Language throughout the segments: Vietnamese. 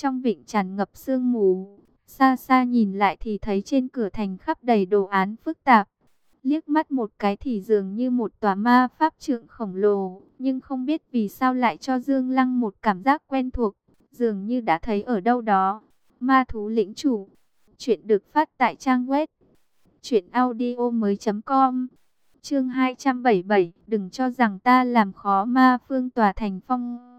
Trong vịnh tràn ngập sương mù, xa xa nhìn lại thì thấy trên cửa thành khắp đầy đồ án phức tạp. Liếc mắt một cái thì dường như một tòa ma pháp trượng khổng lồ, nhưng không biết vì sao lại cho Dương Lăng một cảm giác quen thuộc, dường như đã thấy ở đâu đó. Ma thú lĩnh chủ, chuyện được phát tại trang web audio mới com Chương 277, đừng cho rằng ta làm khó ma phương tòa thành phong.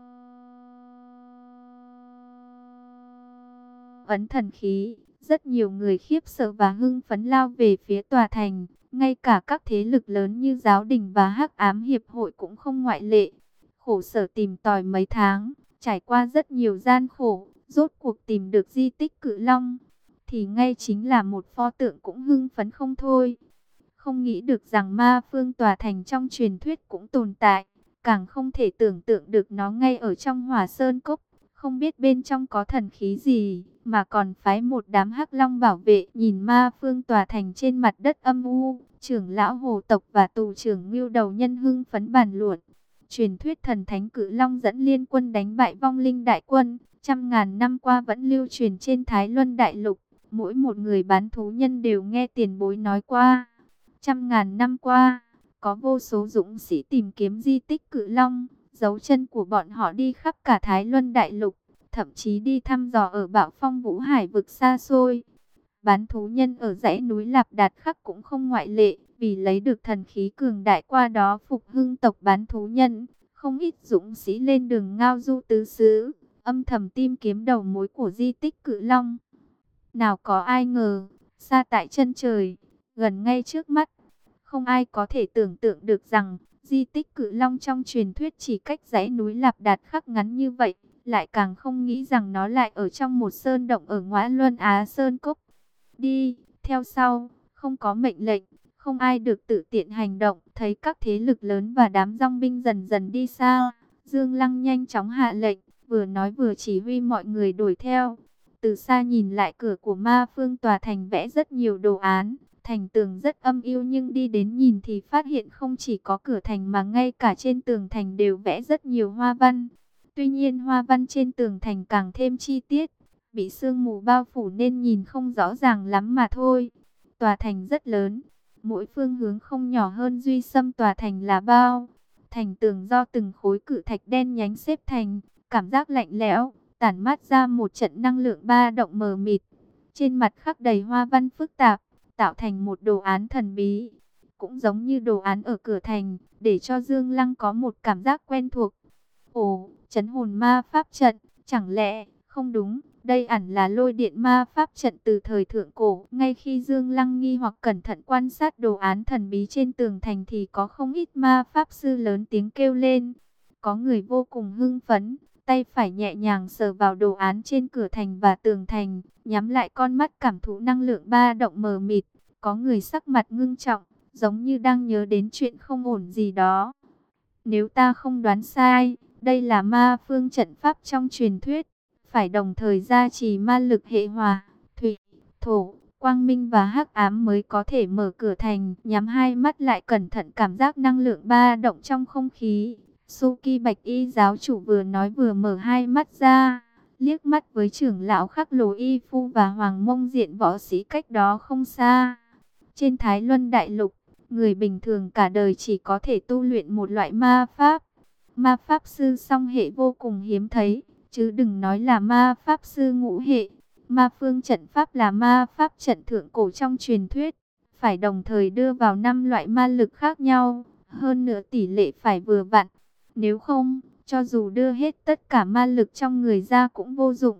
Ấn thần khí, rất nhiều người khiếp sợ và hưng phấn lao về phía tòa thành, ngay cả các thế lực lớn như giáo đình và hắc ám hiệp hội cũng không ngoại lệ. Khổ sở tìm tòi mấy tháng, trải qua rất nhiều gian khổ, rốt cuộc tìm được di tích cự long, thì ngay chính là một pho tượng cũng hưng phấn không thôi. Không nghĩ được rằng ma phương tòa thành trong truyền thuyết cũng tồn tại, càng không thể tưởng tượng được nó ngay ở trong hỏa sơn cốc. Không biết bên trong có thần khí gì, mà còn phái một đám hắc long bảo vệ nhìn ma phương tòa thành trên mặt đất âm u. Trưởng lão hồ tộc và tù trưởng ngưu đầu nhân hưng phấn bàn luận. Truyền thuyết thần thánh cử long dẫn liên quân đánh bại vong linh đại quân, trăm ngàn năm qua vẫn lưu truyền trên Thái Luân Đại Lục. Mỗi một người bán thú nhân đều nghe tiền bối nói qua. Trăm ngàn năm qua, có vô số dũng sĩ tìm kiếm di tích cự long, dấu chân của bọn họ đi khắp cả Thái Luân Đại Lục, thậm chí đi thăm dò ở bạo phong vũ hải vực xa xôi. Bán thú nhân ở dãy núi Lạp Đạt Khắc cũng không ngoại lệ, vì lấy được thần khí cường đại qua đó phục hưng tộc bán thú nhân, không ít dũng sĩ lên đường ngao du tứ xứ, âm thầm tìm kiếm đầu mối của di tích cự long. Nào có ai ngờ, xa tại chân trời, gần ngay trước mắt, không ai có thể tưởng tượng được rằng di tích cự long trong truyền thuyết chỉ cách dãy núi Lạp Đạt khắc ngắn như vậy, lại càng không nghĩ rằng nó lại ở trong một sơn động ở ngõ Luân Á Sơn Cốc. Đi, theo sau, không có mệnh lệnh, không ai được tự tiện hành động, thấy các thế lực lớn và đám rong binh dần dần đi xa. Dương Lăng nhanh chóng hạ lệnh, vừa nói vừa chỉ huy mọi người đuổi theo. Từ xa nhìn lại cửa của ma phương tòa thành vẽ rất nhiều đồ án, thành tường rất âm yêu nhưng đi đến nhìn thì phát hiện không chỉ có cửa thành mà ngay cả trên tường thành đều vẽ rất nhiều hoa văn. Tuy nhiên hoa văn trên tường thành càng thêm chi tiết, bị sương mù bao phủ nên nhìn không rõ ràng lắm mà thôi. Tòa thành rất lớn, mỗi phương hướng không nhỏ hơn duy xâm tòa thành là bao. Thành tường do từng khối cự thạch đen nhánh xếp thành, cảm giác lạnh lẽo, tản mát ra một trận năng lượng ba động mờ mịt. Trên mặt khắc đầy hoa văn phức tạp, tạo thành một đồ án thần bí. Cũng giống như đồ án ở cửa thành, để cho Dương Lăng có một cảm giác quen thuộc. Ồ, chấn hồn ma pháp trận, chẳng lẽ, không đúng, đây ẳn là lôi điện ma pháp trận từ thời thượng cổ. Ngay khi Dương Lăng nghi hoặc cẩn thận quan sát đồ án thần bí trên tường thành thì có không ít ma pháp sư lớn tiếng kêu lên. Có người vô cùng hưng phấn, tay phải nhẹ nhàng sờ vào đồ án trên cửa thành và tường thành, nhắm lại con mắt cảm thụ năng lượng ba động mờ mịt. Có người sắc mặt ngưng trọng, giống như đang nhớ đến chuyện không ổn gì đó. Nếu ta không đoán sai, đây là ma phương trận pháp trong truyền thuyết, phải đồng thời gia trì ma lực hệ hòa, thủy, thổ, quang minh và hắc ám mới có thể mở cửa thành, nhắm hai mắt lại cẩn thận cảm giác năng lượng ba động trong không khí. Suki Bạch Y giáo chủ vừa nói vừa mở hai mắt ra, liếc mắt với trưởng lão khắc lồ y phu và hoàng mông diện võ sĩ cách đó không xa. Trên Thái Luân Đại Lục, người bình thường cả đời chỉ có thể tu luyện một loại ma pháp. Ma pháp sư song hệ vô cùng hiếm thấy, chứ đừng nói là ma pháp sư ngũ hệ. Ma phương trận pháp là ma pháp trận thượng cổ trong truyền thuyết, phải đồng thời đưa vào năm loại ma lực khác nhau, hơn nữa tỷ lệ phải vừa vặn. Nếu không, cho dù đưa hết tất cả ma lực trong người ra cũng vô dụng.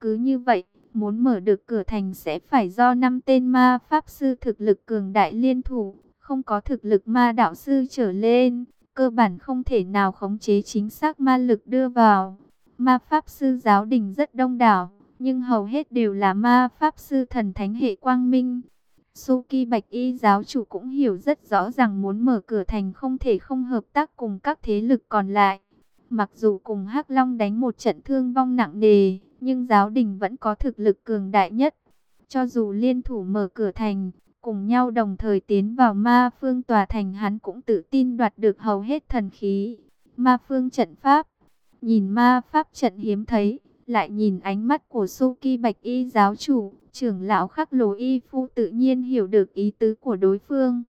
Cứ như vậy, muốn mở được cửa thành sẽ phải do năm tên ma pháp sư thực lực cường đại liên thủ, không có thực lực ma đạo sư trở lên, cơ bản không thể nào khống chế chính xác ma lực đưa vào. Ma pháp sư giáo đình rất đông đảo, nhưng hầu hết đều là ma pháp sư thần thánh hệ quang minh. Suki Bạch Y giáo chủ cũng hiểu rất rõ rằng muốn mở cửa thành không thể không hợp tác cùng các thế lực còn lại. Mặc dù cùng Hắc Long đánh một trận thương vong nặng nề, nhưng giáo đình vẫn có thực lực cường đại nhất. Cho dù liên thủ mở cửa thành, cùng nhau đồng thời tiến vào ma phương tòa thành hắn cũng tự tin đoạt được hầu hết thần khí. Ma phương trận pháp, nhìn ma pháp trận hiếm thấy, lại nhìn ánh mắt của Suki Bạch Y giáo chủ, trưởng lão khắc lồ y phu tự nhiên hiểu được ý tứ của đối phương.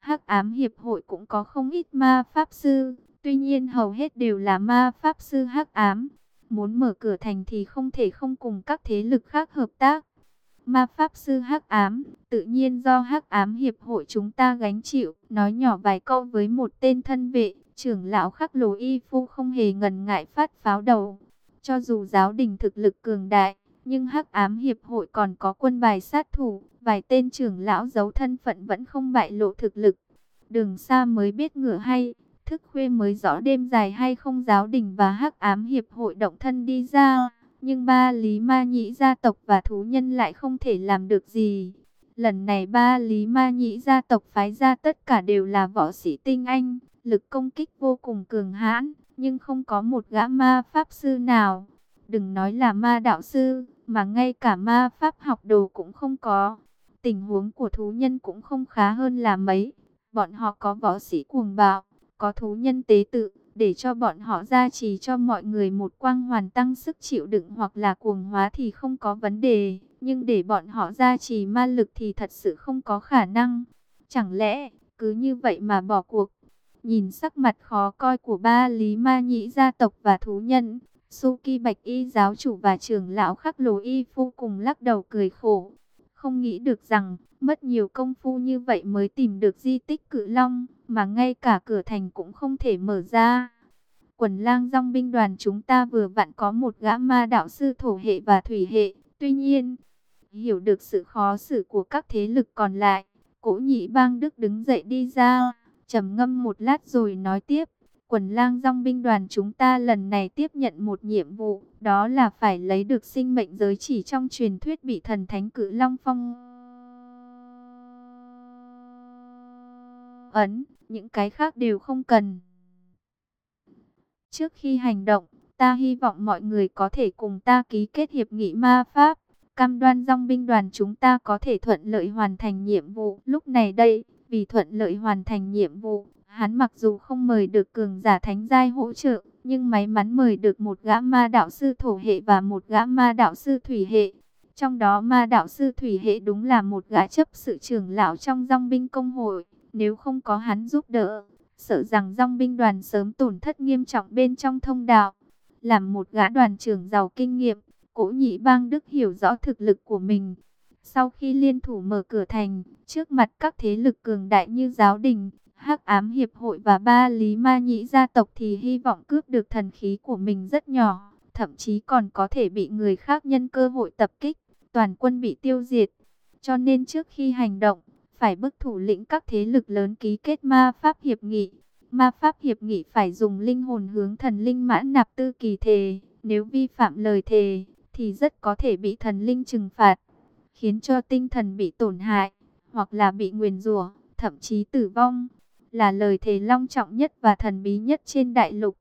Hắc ám hiệp hội cũng có không ít ma pháp sư, tuy nhiên hầu hết đều là ma pháp sư hắc ám. Muốn mở cửa thành thì không thể không cùng các thế lực khác hợp tác. Ma pháp sư hắc ám, tự nhiên do hắc ám hiệp hội chúng ta gánh chịu, nói nhỏ vài câu với một tên thân vệ, trưởng lão khắc lồ y phu không hề ngần ngại phát pháo đầu. Cho dù giáo đình thực lực cường đại, nhưng hắc ám hiệp hội còn có quân bài sát thủ, vài tên trưởng lão giấu thân phận vẫn không bại lộ thực lực. Đường xa mới biết ngựa hay, thức khuya mới rõ đêm dài hay không giáo đình và hắc ám hiệp hội động thân đi ra. Nhưng ba Lý Ma Nhĩ gia tộc và thú nhân lại không thể làm được gì. Lần này ba Lý Ma Nhĩ gia tộc phái ra tất cả đều là võ sĩ tinh anh, lực công kích vô cùng cường hãn, nhưng không có một gã ma pháp sư nào. Đừng nói là ma đạo sư, mà ngay cả ma pháp học đồ cũng không có. Tình huống của thú nhân cũng không khá hơn là mấy. Bọn họ có võ sĩ cuồng bạo, có thú nhân tế tự, để cho bọn họ gia trì cho mọi người một quang hoàn tăng sức chịu đựng hoặc là cuồng hóa thì không có vấn đề. Nhưng để bọn họ gia trì ma lực thì thật sự không có khả năng. Chẳng lẽ cứ như vậy mà bỏ cuộc? Nhìn sắc mặt khó coi của ba lý ma nhĩ gia tộc và thú nhân, Suki Bạch Y giáo chủ và trưởng lão khắc lồ y vô cùng lắc đầu cười khổ. Không nghĩ được rằng, mất nhiều công phu như vậy mới tìm được di tích cự long, mà ngay cả cửa thành cũng không thể mở ra. Quần lang dòng binh đoàn chúng ta vừa vặn có một gã ma đạo sư thổ hệ và thủy hệ, tuy nhiên, hiểu được sự khó xử của các thế lực còn lại, cổ nhị bang Đức đứng dậy đi ra, trầm ngâm một lát rồi nói tiếp. Quần lang dòng binh đoàn chúng ta lần này tiếp nhận một nhiệm vụ, đó là phải lấy được sinh mệnh giới chỉ trong truyền thuyết bị thần thánh cự long phong. Ấn, những cái khác đều không cần. Trước khi hành động, ta hy vọng mọi người có thể cùng ta ký kết hiệp nghị ma pháp. Cam đoan dòng binh đoàn chúng ta có thể thuận lợi hoàn thành nhiệm vụ. Lúc này đây, vì thuận lợi hoàn thành nhiệm vụ, Hắn mặc dù không mời được cường giả thánh giai hỗ trợ, nhưng may mắn mời được một gã ma đạo sư thổ hệ và một gã ma đạo sư thủy hệ. Trong đó ma đạo sư thủy hệ đúng là một gã chấp sự trưởng lão trong dòng binh công hội. Nếu không có hắn giúp đỡ, sợ rằng dòng binh đoàn sớm tổn thất nghiêm trọng bên trong thông đạo. Làm một gã đoàn trưởng giàu kinh nghiệm, cổ nhị bang Đức hiểu rõ thực lực của mình. Sau khi liên thủ mở cửa thành, trước mặt các thế lực cường đại như giáo đình, Hắc ám hiệp hội và ba lý ma nhĩ gia tộc thì hy vọng cướp được thần khí của mình rất nhỏ, thậm chí còn có thể bị người khác nhân cơ hội tập kích, toàn quân bị tiêu diệt. Cho nên trước khi hành động, phải bức thủ lĩnh các thế lực lớn ký kết ma pháp hiệp nghị. Ma pháp hiệp nghị phải dùng linh hồn hướng thần linh mãn nạp tư kỳ thề, nếu vi phạm lời thề thì rất có thể bị thần linh trừng phạt, khiến cho tinh thần bị tổn hại, hoặc là bị nguyền rủa, thậm chí tử vong là lời thề long trọng nhất và thần bí nhất trên đại lục.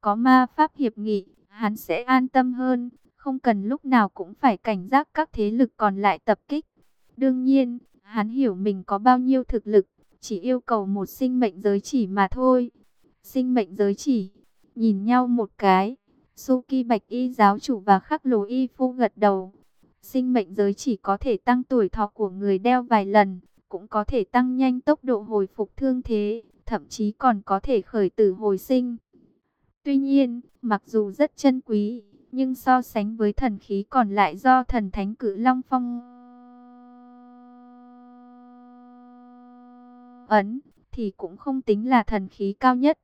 Có ma pháp hiệp nghị, hắn sẽ an tâm hơn, không cần lúc nào cũng phải cảnh giác các thế lực còn lại tập kích. Đương nhiên, hắn hiểu mình có bao nhiêu thực lực, chỉ yêu cầu một sinh mệnh giới chỉ mà thôi. Sinh mệnh giới chỉ, nhìn nhau một cái, Suki Bạch Y giáo chủ và Khắc Lồ Y Phu gật đầu. Sinh mệnh giới chỉ có thể tăng tuổi thọ của người đeo vài lần, cũng có thể tăng nhanh tốc độ hồi phục thương thế, thậm chí còn có thể khởi tử hồi sinh. Tuy nhiên, mặc dù rất chân quý, nhưng so sánh với thần khí còn lại do thần thánh cử Long Phong ấn, thì cũng không tính là thần khí cao nhất.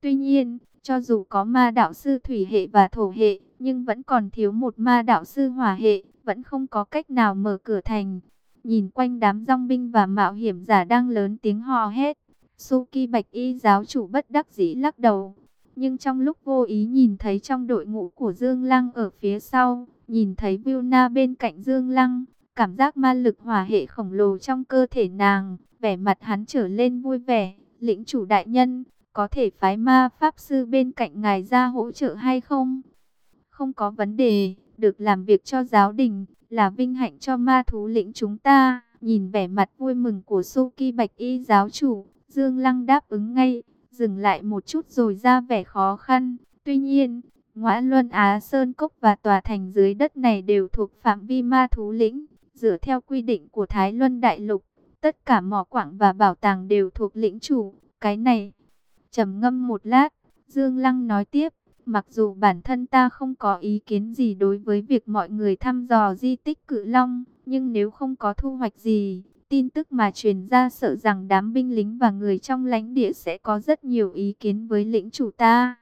Tuy nhiên, cho dù có ma đạo sư thủy hệ và thổ hệ, nhưng vẫn còn thiếu một ma đạo sư hỏa hệ, vẫn không có cách nào mở cửa thành. Nhìn quanh đám rong binh và mạo hiểm giả đang lớn tiếng hò hét. Suki Bạch Y giáo chủ bất đắc dĩ lắc đầu. Nhưng trong lúc vô ý nhìn thấy trong đội ngũ của Dương Lăng ở phía sau, nhìn thấy Vilna bên cạnh Dương Lăng, cảm giác ma lực hỏa hệ khổng lồ trong cơ thể nàng, vẻ mặt hắn trở lên vui vẻ. Lĩnh chủ đại nhân, có thể phái ma pháp sư bên cạnh ngài ra hỗ trợ hay không? Không có vấn đề, được làm việc cho giáo đình, là vinh hạnh cho ma thú lĩnh chúng ta. Nhìn vẻ mặt vui mừng của Suki Bạch Y giáo chủ, Dương Lăng đáp ứng ngay, dừng lại một chút rồi ra vẻ khó khăn. Tuy nhiên, Ngõa Luân Á Sơn Cốc và tòa thành dưới đất này đều thuộc phạm vi ma thú lĩnh. Dựa theo quy định của Thái Luân Đại Lục, tất cả mỏ quảng và bảo tàng đều thuộc lĩnh chủ. Cái này, trầm ngâm một lát, Dương Lăng nói tiếp, mặc dù bản thân ta không có ý kiến gì đối với việc mọi người thăm dò di tích cự long, nhưng nếu không có thu hoạch gì, tin tức mà truyền ra sợ rằng đám binh lính và người trong lãnh địa sẽ có rất nhiều ý kiến với lĩnh chủ ta.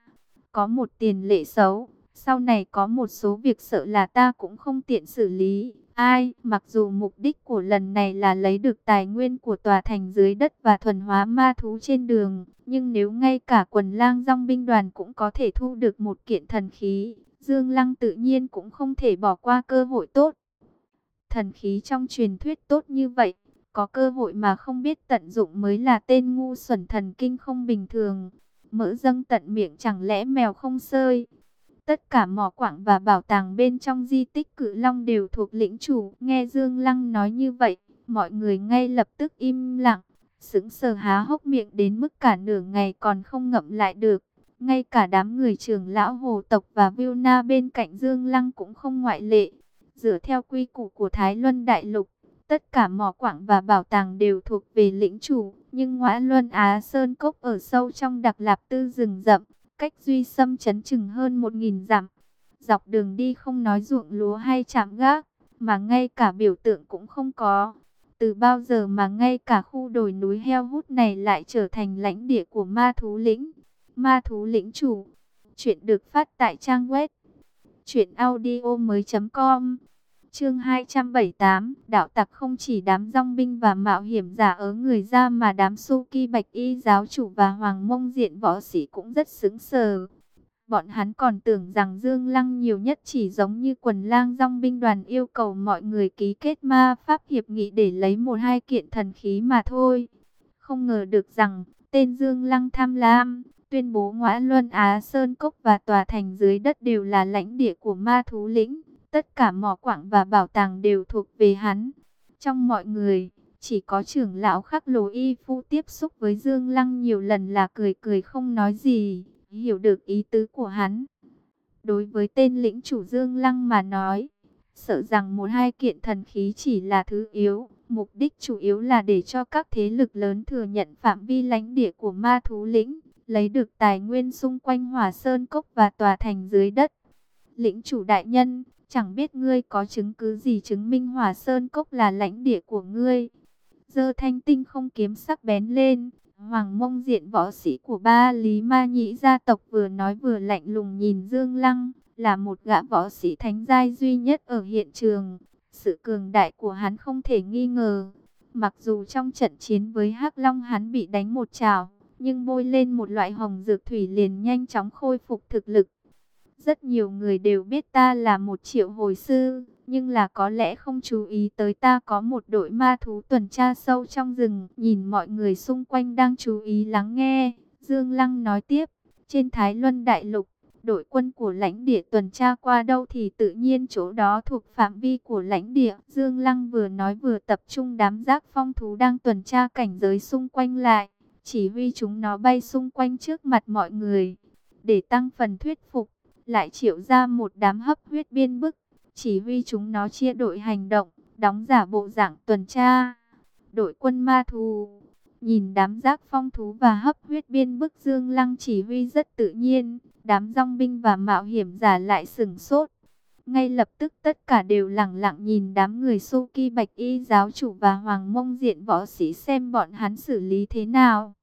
Có một tiền lệ xấu, sau này có một số việc sợ là ta cũng không tiện xử lý. Ai, mặc dù mục đích của lần này là lấy được tài nguyên của tòa thành dưới đất và thuần hóa ma thú trên đường, nhưng nếu ngay cả quần lang dòng binh đoàn cũng có thể thu được một kiện thần khí, Dương Lăng tự nhiên cũng không thể bỏ qua cơ hội tốt. Thần khí trong truyền thuyết tốt như vậy, có cơ hội mà không biết tận dụng mới là tên ngu xuẩn thần kinh không bình thường. Mỡ dâng tận miệng chẳng lẽ mèo không sơi. Tất cả mỏ quảng và bảo tàng bên trong di tích cự long đều thuộc lĩnh chủ. Nghe Dương Lăng nói như vậy, mọi người ngay lập tức im lặng. Sững sờ há hốc miệng đến mức cả nửa ngày còn không ngậm lại được. Ngay cả đám người trưởng lão hồ tộc và viu na bên cạnh Dương Lăng cũng không ngoại lệ. Dựa theo quy củ của Thái Luân Đại Lục, tất cả mỏ quảng và bảo tàng đều thuộc về lĩnh chủ. Nhưng ngõa Luân Á Sơn Cốc ở sâu trong đặc lạp tư rừng rậm, cách duy xâm chấn chừng hơn một nghìn dặm. Dọc đường đi không nói ruộng lúa hay chạm gác, mà ngay cả biểu tượng cũng không có. Từ bao giờ mà ngay cả khu đồi núi heo hút này lại trở thành lãnh địa của ma thú lĩnh. Ma thú lĩnh chủ. Chuyện được phát tại trang web. Chuyện audio mới.com Chương 278, đạo tặc không chỉ đám rong binh và mạo hiểm giả ở người ra mà đám Suki Bạch Y giáo chủ và Hoàng Mông Diện võ sĩ cũng rất sững sờ. Bọn hắn còn tưởng rằng Dương Lăng nhiều nhất chỉ giống như quần lang rong binh đoàn yêu cầu mọi người ký kết ma pháp hiệp nghị để lấy một hai kiện thần khí mà thôi. Không ngờ được rằng tên Dương Lăng tham lam, tuyên bố ngõa Luân Á Sơn Cốc và tòa thành dưới đất đều là lãnh địa của ma thú lĩnh. Tất cả mỏ quảng và bảo tàng đều thuộc về hắn. Trong mọi người, chỉ có trưởng lão khắc lồ y phu tiếp xúc với Dương Lăng nhiều lần là cười cười không nói gì, hiểu được ý tứ của hắn. Đối với tên lĩnh chủ Dương Lăng mà nói, sợ rằng một hai kiện thần khí chỉ là thứ yếu. Mục đích chủ yếu là để cho các thế lực lớn thừa nhận phạm vi lãnh địa của ma thú lĩnh, lấy được tài nguyên xung quanh hỏa sơn cốc và tòa thành dưới đất. Lĩnh chủ đại nhân, Chẳng biết ngươi có chứng cứ gì chứng minh Hỏa Sơn Cốc là lãnh địa của ngươi. Dơ thanh tinh không kiếm sắc bén lên. Hoàng mông diện võ sĩ của ba Lý Ma Nhĩ gia tộc vừa nói vừa lạnh lùng nhìn Dương Lăng. Là một gã võ sĩ thánh giai duy nhất ở hiện trường. Sự cường đại của hắn không thể nghi ngờ. Mặc dù trong trận chiến với hắc Long hắn bị đánh một trào, nhưng bôi lên một loại hồng dược thủy liền nhanh chóng khôi phục thực lực. Rất nhiều người đều biết ta là một triệu hồi sư, nhưng là có lẽ không chú ý tới ta có một đội ma thú tuần tra sâu trong rừng. Nhìn mọi người xung quanh đang chú ý lắng nghe, Dương Lăng nói tiếp, trên Thái Luân Đại Lục, đội quân của lãnh địa tuần tra qua đâu thì tự nhiên chỗ đó thuộc phạm vi của lãnh địa. Dương Lăng vừa nói vừa tập trung đám giác phong thú đang tuần tra cảnh giới xung quanh lại, chỉ huy chúng nó bay xung quanh trước mặt mọi người, để tăng phần thuyết phục lại triệu ra một đám hấp huyết biên bức, chỉ huy chúng nó chia đội hành động, đóng giả bộ dạng tuần tra. Đội quân ma thù, nhìn đám giác phong thú và hấp huyết biên bức Dương Lăng chỉ huy rất tự nhiên, đám rong binh và mạo hiểm giả lại sừng sốt. Ngay lập tức tất cả đều lặng lặng nhìn đám người Suki Bạch Y giáo chủ và Hoàng Mông Diện võ sĩ xem bọn hắn xử lý thế nào.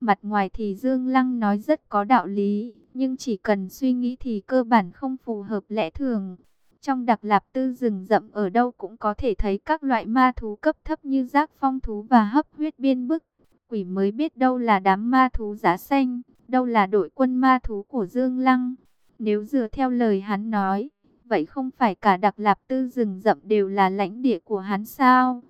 Mặt ngoài thì Dương Lăng nói rất có đạo lý, nhưng chỉ cần suy nghĩ thì cơ bản không phù hợp lẽ thường. Trong đặc lạp tư rừng rậm ở đâu cũng có thể thấy các loại ma thú cấp thấp như giác phong thú và hấp huyết biên bức. Quỷ mới biết đâu là đám ma thú giá xanh, đâu là đội quân ma thú của Dương Lăng. Nếu dựa theo lời hắn nói, vậy không phải cả đặc lạp tư rừng rậm đều là lãnh địa của hắn sao?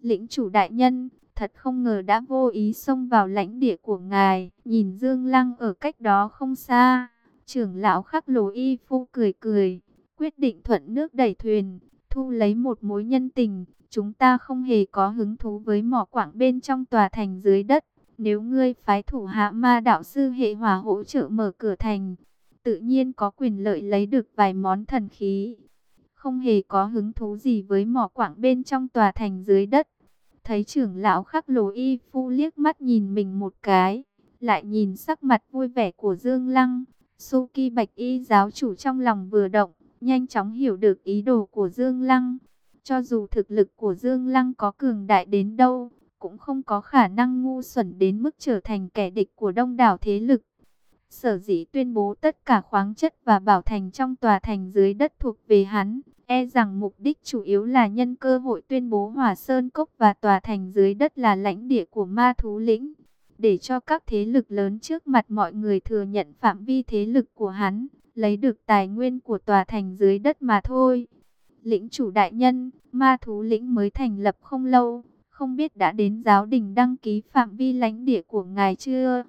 Lĩnh chủ đại nhân, thật không ngờ đã vô ý xông vào lãnh địa của ngài. Nhìn Dương Lăng ở cách đó không xa, trưởng lão khắc lồ y phu cười cười, quyết định thuận nước đẩy thuyền, thu lấy một mối nhân tình. Chúng ta không hề có hứng thú với mỏ quảng bên trong tòa thành dưới đất. Nếu ngươi phái thủ hạ ma đạo sư hệ hòa hỗ trợ mở cửa thành, tự nhiên có quyền lợi lấy được vài món thần khí. Không hề có hứng thú gì với mỏ quảng bên trong tòa thành dưới đất. Thấy trưởng lão khắc lồ y phu liếc mắt nhìn mình một cái, lại nhìn sắc mặt vui vẻ của Dương Lăng. Suki bạch y giáo chủ trong lòng vừa động, nhanh chóng hiểu được ý đồ của Dương Lăng. Cho dù thực lực của Dương Lăng có cường đại đến đâu, cũng không có khả năng ngu xuẩn đến mức trở thành kẻ địch của đông đảo thế lực. Sở dĩ tuyên bố tất cả khoáng chất và bảo thành trong tòa thành dưới đất thuộc về hắn, e rằng mục đích chủ yếu là nhân cơ hội tuyên bố Hỏa Sơn Cốc và tòa thành dưới đất là lãnh địa của ma thú lĩnh, để cho các thế lực lớn trước mặt mọi người thừa nhận phạm vi thế lực của hắn, lấy được tài nguyên của tòa thành dưới đất mà thôi. Lĩnh chủ đại nhân, ma thú lĩnh mới thành lập không lâu, không biết đã đến giáo đình đăng ký phạm vi lãnh địa của ngài chưa?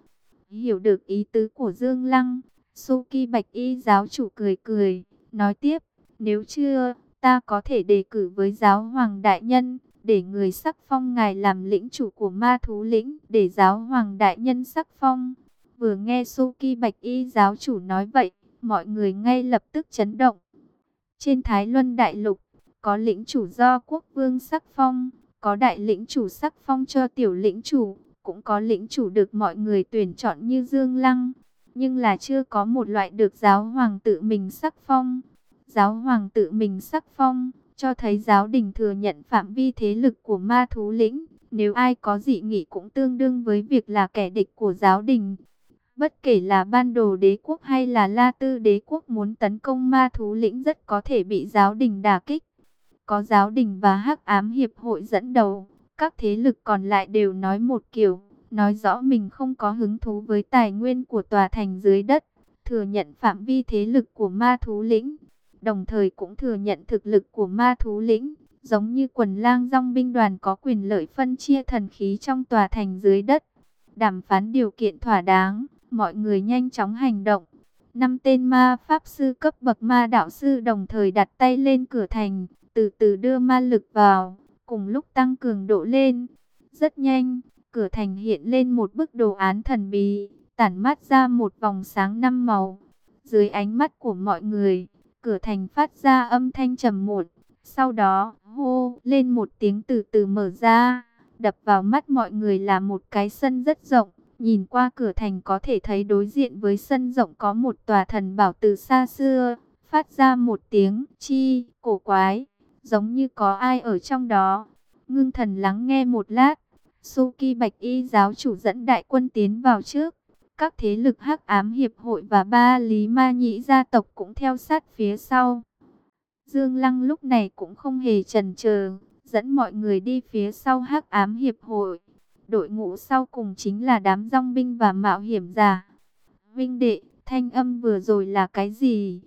Hiểu được ý tứ của Dương Lăng, Suki Bạch Y giáo chủ cười cười, nói tiếp, nếu chưa, ta có thể đề cử với giáo hoàng đại nhân, để người sắc phong ngài làm lĩnh chủ của ma thú lĩnh, để giáo hoàng đại nhân sắc phong. Vừa nghe Suki Bạch Y giáo chủ nói vậy, mọi người ngay lập tức chấn động. Trên Thái Luân Đại Lục, có lĩnh chủ do quốc vương sắc phong, có đại lĩnh chủ sắc phong cho tiểu lĩnh chủ, cũng có lĩnh chủ được mọi người tuyển chọn như Dương Lăng, nhưng là chưa có một loại được giáo hoàng tự mình sắc phong. Giáo hoàng tự mình sắc phong, cho thấy giáo đình thừa nhận phạm vi thế lực của ma thú lĩnh. Nếu ai có dị nghị cũng tương đương với việc là kẻ địch của giáo đình. Bất kể là ban đồ đế quốc hay là la tư đế quốc muốn tấn công ma thú lĩnh rất có thể bị giáo đình đả kích. Có giáo đình và hắc ám hiệp hội dẫn đầu, các thế lực còn lại đều nói một kiểu, nói rõ mình không có hứng thú với tài nguyên của tòa thành dưới đất, thừa nhận phạm vi thế lực của ma thú lĩnh, đồng thời cũng thừa nhận thực lực của ma thú lĩnh, giống như quần lang dòng binh đoàn có quyền lợi phân chia thần khí trong tòa thành dưới đất. Đàm phán điều kiện thỏa đáng, mọi người nhanh chóng hành động. Năm tên ma pháp sư cấp bậc ma đạo sư đồng thời đặt tay lên cửa thành, từ từ đưa ma lực vào, cùng lúc tăng cường độ lên. Rất nhanh, cửa thành hiện lên một bức đồ án thần bí, tản mát ra một vòng sáng năm màu. Dưới ánh mắt của mọi người, cửa thành phát ra âm thanh trầm muộn, sau đó hô lên một tiếng từ từ mở ra, đập vào mắt mọi người là một cái sân rất rộng. Nhìn qua cửa thành có thể thấy đối diện với sân rộng có một tòa thần bảo từ xa xưa, phát ra một tiếng chi cổ quái giống như có ai ở trong đó. Ngưng thần lắng nghe một lát, Suki Bạch Y giáo chủ dẫn đại quân tiến vào trước. Các thế lực hắc ám hiệp hội và ba lý ma nhĩ gia tộc cũng theo sát phía sau. Dương Lăng lúc này cũng không hề chần chờ, dẫn mọi người đi phía sau hắc ám hiệp hội. Đội ngũ sau cùng chính là đám rong binh và mạo hiểm giả. Vinh đệ, thanh âm vừa rồi là cái gì?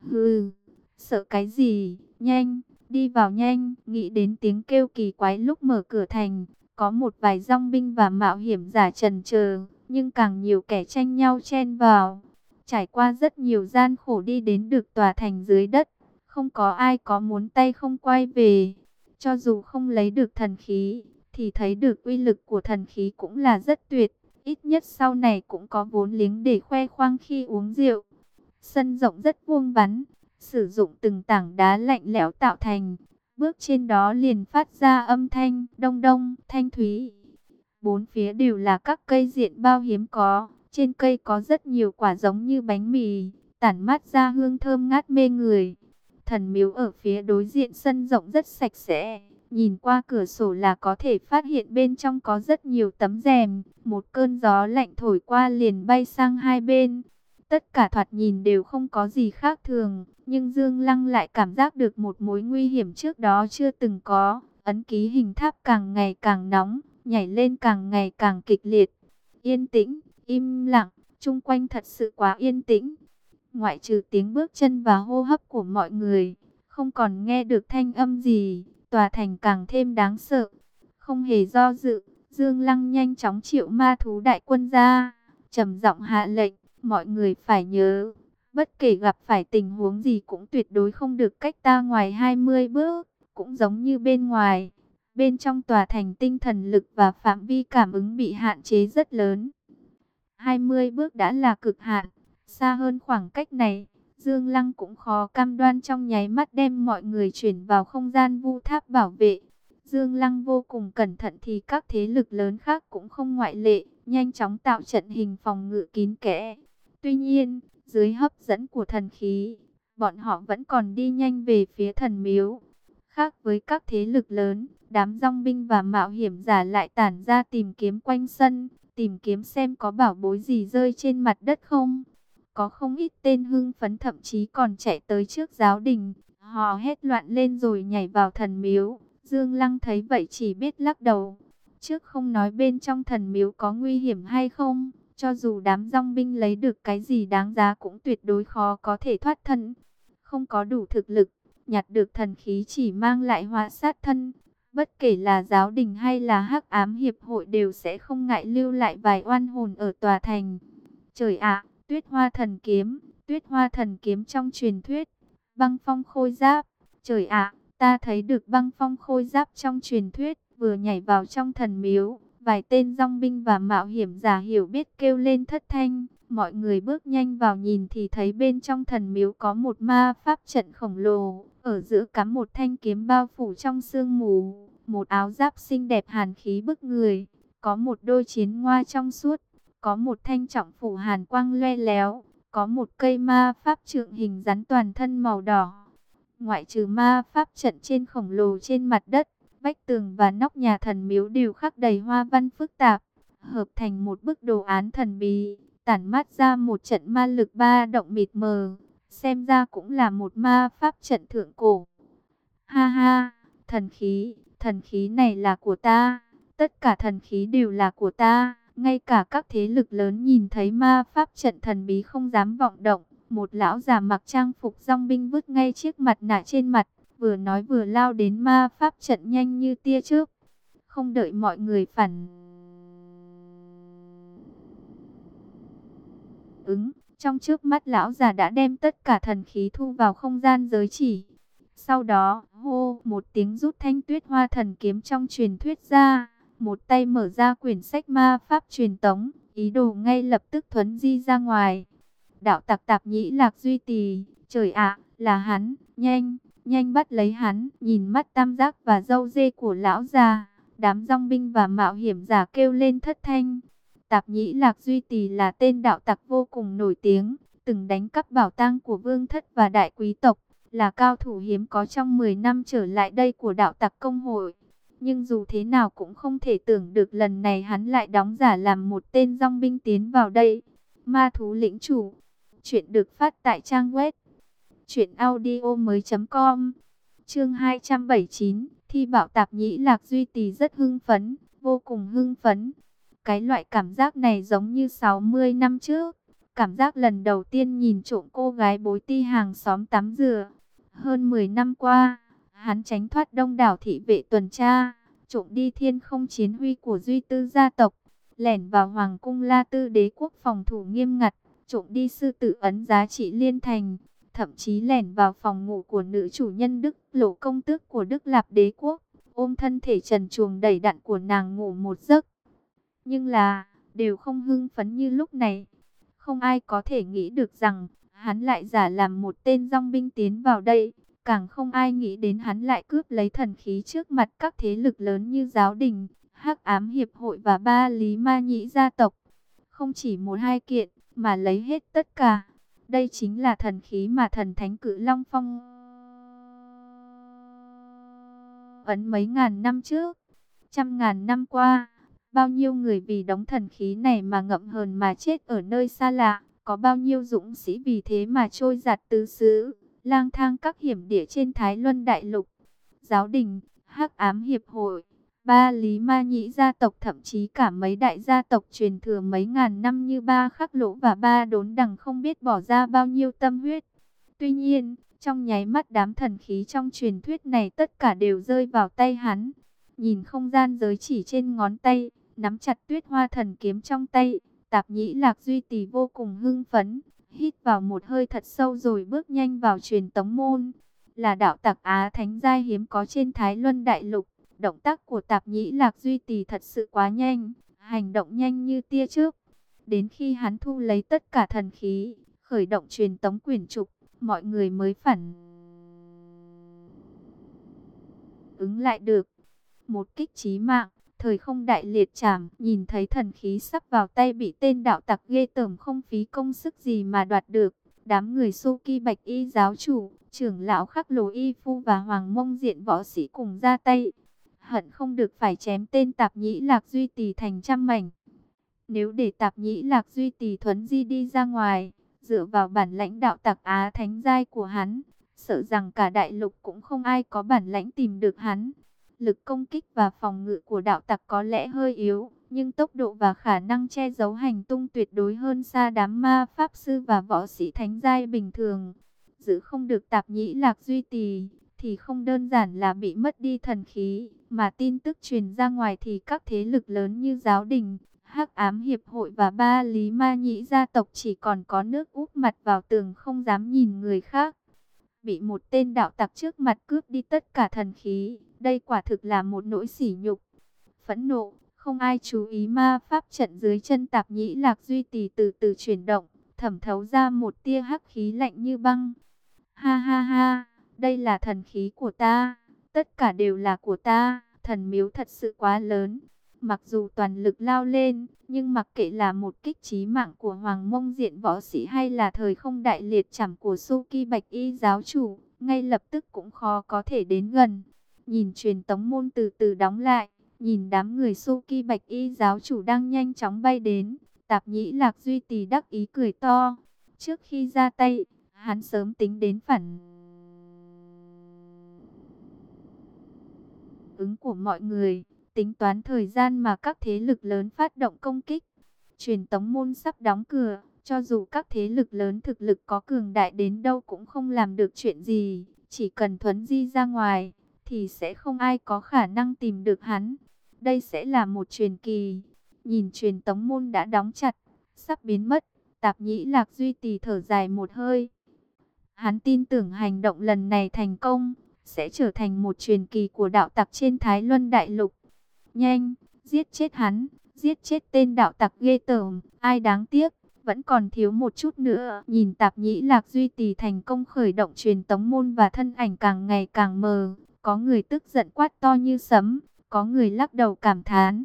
Hừ, sợ cái gì? Nhanh, đi vào nhanh, nghĩ đến tiếng kêu kỳ quái lúc mở cửa thành, có một vài rong binh và mạo hiểm giả trần chờ, nhưng càng nhiều kẻ tranh nhau chen vào. Trải qua rất nhiều gian khổ đi đến được tòa thành dưới đất, không có ai có muốn tay không quay về. Cho dù không lấy được thần khí, thì thấy được uy lực của thần khí cũng là rất tuyệt. Ít nhất sau này cũng có vốn liếng để khoe khoang khi uống rượu. Sân rộng rất vuông vắn, sử dụng từng tảng đá lạnh lẽo tạo thành. Bước trên đó liền phát ra âm thanh đông đông, thanh thúy. Bốn phía đều là các cây diện bao hiếm có. Trên cây có rất nhiều quả giống như bánh mì, tản mát ra hương thơm ngát mê người. Thần miếu ở phía đối diện sân rộng rất sạch sẽ. Nhìn qua cửa sổ là có thể phát hiện bên trong có rất nhiều tấm rèm. Một cơn gió lạnh thổi qua liền bay sang hai bên. Tất cả thoạt nhìn đều không có gì khác thường, nhưng Dương Lăng lại cảm giác được một mối nguy hiểm trước đó chưa từng có. Ấn ký hình tháp càng ngày càng nóng, nhảy lên càng ngày càng kịch liệt. Yên tĩnh, im lặng, chung quanh thật sự quá yên tĩnh. Ngoại trừ tiếng bước chân và hô hấp của mọi người, không còn nghe được thanh âm gì, tòa thành càng thêm đáng sợ. Không hề do dự, Dương Lăng nhanh chóng triệu ma thú đại quân ra, trầm giọng hạ lệnh. Mọi người phải nhớ, bất kể gặp phải tình huống gì cũng tuyệt đối không được cách ta ngoài 20 bước, cũng giống như bên ngoài. Bên trong tòa thành tinh thần lực và phạm vi cảm ứng bị hạn chế rất lớn. 20 bước đã là cực hạn, Xa hơn khoảng cách này, Dương Lăng cũng khó cam đoan trong nháy mắt đem mọi người chuyển vào không gian vu tháp bảo vệ. Dương Lăng vô cùng cẩn thận thì các thế lực lớn khác cũng không ngoại lệ, nhanh chóng tạo trận hình phòng ngự kín kẽ. Tuy nhiên, dưới hấp dẫn của thần khí, bọn họ vẫn còn đi nhanh về phía thần miếu. Khác với các thế lực lớn, đám rong binh và mạo hiểm giả lại tản ra tìm kiếm quanh sân, tìm kiếm xem có bảo bối gì rơi trên mặt đất không. Có không ít tên hưng phấn thậm chí còn chạy tới trước giáo đình, họ hét loạn lên rồi nhảy vào thần miếu. Dương Lăng thấy vậy chỉ biết lắc đầu. Trước không nói bên trong thần miếu có nguy hiểm hay không, cho dù đám rong binh lấy được cái gì đáng giá cũng tuyệt đối khó có thể thoát thân. Không có đủ thực lực, nhặt được thần khí chỉ mang lại hóa sát thân. Bất kể là giáo đình hay là hắc ám hiệp hội đều sẽ không ngại lưu lại vài oan hồn ở tòa thành. Trời ạ, tuyết hoa thần kiếm, tuyết hoa thần kiếm trong truyền thuyết, băng phong khôi giáp. Trời ạ, ta thấy được băng phong khôi giáp trong truyền thuyết, vừa nhảy vào trong thần miếu. Vài tên dòng binh và mạo hiểm giả hiểu biết kêu lên thất thanh. Mọi người bước nhanh vào nhìn thì thấy bên trong thần miếu có một ma pháp trận khổng lồ. Ở giữa cắm một thanh kiếm bao phủ trong sương mù. Một áo giáp xinh đẹp hàn khí bức người. Có một đôi chiến ngoa trong suốt. Có một thanh trọng phủ hàn quang loe léo. Có một cây ma pháp trượng hình rắn toàn thân màu đỏ. Ngoại trừ ma pháp trận trên khổng lồ trên mặt đất vách tường và nóc nhà thần miếu đều khắc đầy hoa văn phức tạp, hợp thành một bức đồ án thần bí, tản mát ra một trận ma lực ba động mịt mờ, xem ra cũng là một ma pháp trận thượng cổ. Ha ha, thần khí, thần khí này là của ta, tất cả thần khí đều là của ta, ngay cả các thế lực lớn nhìn thấy ma pháp trận thần bí không dám vọng động. Một lão già mặc trang phục dòng binh vứt ngay chiếc mặt nạ trên mặt, vừa nói vừa lao đến ma pháp trận nhanh như tia trước. Không đợi mọi người phản ứng, trong trước mắt lão già đã đem tất cả thần khí thu vào không gian giới chỉ. Sau đó, hô, một tiếng rút thanh tuyết hoa thần kiếm trong truyền thuyết ra, một tay mở ra quyển sách ma pháp truyền tống, ý đồ ngay lập tức thuấn di ra ngoài. Đạo tặc tạp nhĩ lạc duy tỳ, trời ạ, là hắn, nhanh, nhanh bắt lấy hắn, nhìn mắt tam giác và dâu dê của lão già, đám rong binh và mạo hiểm giả kêu lên thất thanh. Tạp nhĩ Lạc Duy Tỳ là tên đạo tặc vô cùng nổi tiếng, từng đánh cắp bảo tang của vương thất và đại quý tộc, là cao thủ hiếm có trong 10 năm trở lại đây của đạo tặc công hội. Nhưng dù thế nào cũng không thể tưởng được lần này hắn lại đóng giả làm một tên dòng binh tiến vào đây. Ma thú lĩnh chủ. Chuyện được phát tại trang web Chuyện audio mới com Chương 279 Thi bảo tạp nhĩ lạc duy tỳ rất hưng phấn Vô cùng hưng phấn cái loại cảm giác này giống như 60 năm trước Cảm giác lần đầu tiên nhìn trộm cô gái bối ti hàng xóm tắm rửa Hơn 10 năm qua Hắn tránh thoát đông đảo thị vệ tuần tra Trộm đi thiên không chiến huy của duy tư gia tộc Lẻn vào hoàng cung la tư đế quốc phòng thủ nghiêm ngặt Trộm đi sư tử ấn giá trị liên thành thậm chí lẻn vào phòng ngủ của nữ chủ nhân Đức, lộ công tước của Đức Lạp đế quốc, ôm thân thể trần chuồng đầy đặn của nàng ngủ một giấc. Nhưng là, đều không hưng phấn như lúc này. Không ai có thể nghĩ được rằng, hắn lại giả làm một tên rong binh tiến vào đây. Càng không ai nghĩ đến hắn lại cướp lấy thần khí trước mặt các thế lực lớn như giáo đình, hắc ám hiệp hội và ba lý ma nhĩ gia tộc. Không chỉ một hai kiện, mà lấy hết tất cả. Đây chính là thần khí mà thần thánh cử Long Phong ấn mấy ngàn năm trước, trăm ngàn năm qua. Bao nhiêu người vì đóng thần khí này mà ngậm hờn mà chết ở nơi xa lạ, có bao nhiêu dũng sĩ vì thế mà trôi giặt tứ xứ, lang thang các hiểm địa trên Thái Luân Đại Lục. Giáo đình, hắc ám hiệp hội, Ba Lý Ma Nhĩ gia tộc thậm chí cả mấy đại gia tộc truyền thừa mấy ngàn năm như ba khắc lỗ và ba đốn đằng không biết bỏ ra bao nhiêu tâm huyết. Tuy nhiên, trong nháy mắt đám thần khí trong truyền thuyết này tất cả đều rơi vào tay hắn. Nhìn không gian giới chỉ trên ngón tay, nắm chặt tuyết hoa thần kiếm trong tay, tạp nhĩ lạc duy tỳ vô cùng hưng phấn, hít vào một hơi thật sâu rồi bước nhanh vào truyền tống môn. Là đạo tặc Á Thánh Giai hiếm có trên Thái Luân Đại Lục Động tác của tạp nhĩ lạc duy tỳ thật sự quá nhanh, hành động nhanh như tia trước. Đến khi hắn thu lấy tất cả thần khí, khởi động truyền tống quyển trục, mọi người mới phản ứng lại được. Một kích trí mạng, thời không đại liệt chảm, nhìn thấy thần khí sắp vào tay bị tên đạo tặc ghê tởm không phí công sức gì mà đoạt được. Đám người Suki Bạch Y giáo chủ, trưởng lão khắc lồ y phu và hoàng mông diện võ sĩ cùng ra tay. Hận không được phải chém tên tạp nhĩ lạc duy tỳ thành trăm mảnh. Nếu để tạp nhĩ lạc duy tỳ thuấn di đi ra ngoài, dựa vào bản lãnh đạo tặc Á Thánh Giai của hắn, sợ rằng cả đại lục cũng không ai có bản lãnh tìm được hắn. Lực công kích và phòng ngự của đạo tặc có lẽ hơi yếu, nhưng tốc độ và khả năng che giấu hành tung tuyệt đối hơn xa đám ma pháp sư và võ sĩ thánh giai bình thường. Giữ không được tạp nhĩ lạc duy tì thì không đơn giản là bị mất đi thần khí, mà tin tức truyền ra ngoài thì các thế lực lớn như giáo đình, hắc ám hiệp hội và ba lý ma nhĩ gia tộc chỉ còn có nước úp mặt vào tường không dám nhìn người khác. Bị một tên đạo tặc trước mặt cướp đi tất cả thần khí, đây quả thực là một nỗi sỉ nhục. Phẫn nộ, không ai chú ý ma pháp trận dưới chân tạp nhĩ lạc duy tỳ từ từ chuyển động, thẩm thấu ra một tia hắc khí lạnh như băng. Ha ha ha, đây là thần khí của ta, tất cả đều là của ta, thần miếu thật sự quá lớn. Mặc dù toàn lực lao lên, nhưng mặc kệ là một kích trí mạng của Hoàng Mông Diện võ sĩ hay là thời không đại liệt chẳng của Suki Bạch Y giáo chủ, ngay lập tức cũng khó có thể đến gần. Nhìn truyền tống môn từ từ đóng lại, nhìn đám người Suki Bạch Y giáo chủ đang nhanh chóng bay đến, tạp nhĩ lạc duy tỳ đắc ý cười to. Trước khi ra tay, hắn sớm tính đến phản ứng của mọi người tính toán thời gian mà các thế lực lớn phát động công kích. Truyền tống môn sắp đóng cửa, cho dù các thế lực lớn thực lực có cường đại đến đâu cũng không làm được chuyện gì, chỉ cần thuấn di ra ngoài, thì sẽ không ai có khả năng tìm được hắn. Đây sẽ là một truyền kỳ. Nhìn truyền tống môn đã đóng chặt, sắp biến mất, tạp nhĩ lạc duy tỳ thở dài một hơi. Hắn tin tưởng hành động lần này thành công, sẽ trở thành một truyền kỳ của đạo tặc trên Thái Luân Đại Lục. Nhanh, giết chết hắn, giết chết tên đạo tặc ghê tởm, ai đáng tiếc, vẫn còn thiếu một chút nữa. Nhìn tạp nhĩ lạc duy tỳ thành công khởi động truyền tống môn và thân ảnh càng ngày càng mờ, có người tức giận quát to như sấm, có người lắc đầu cảm thán.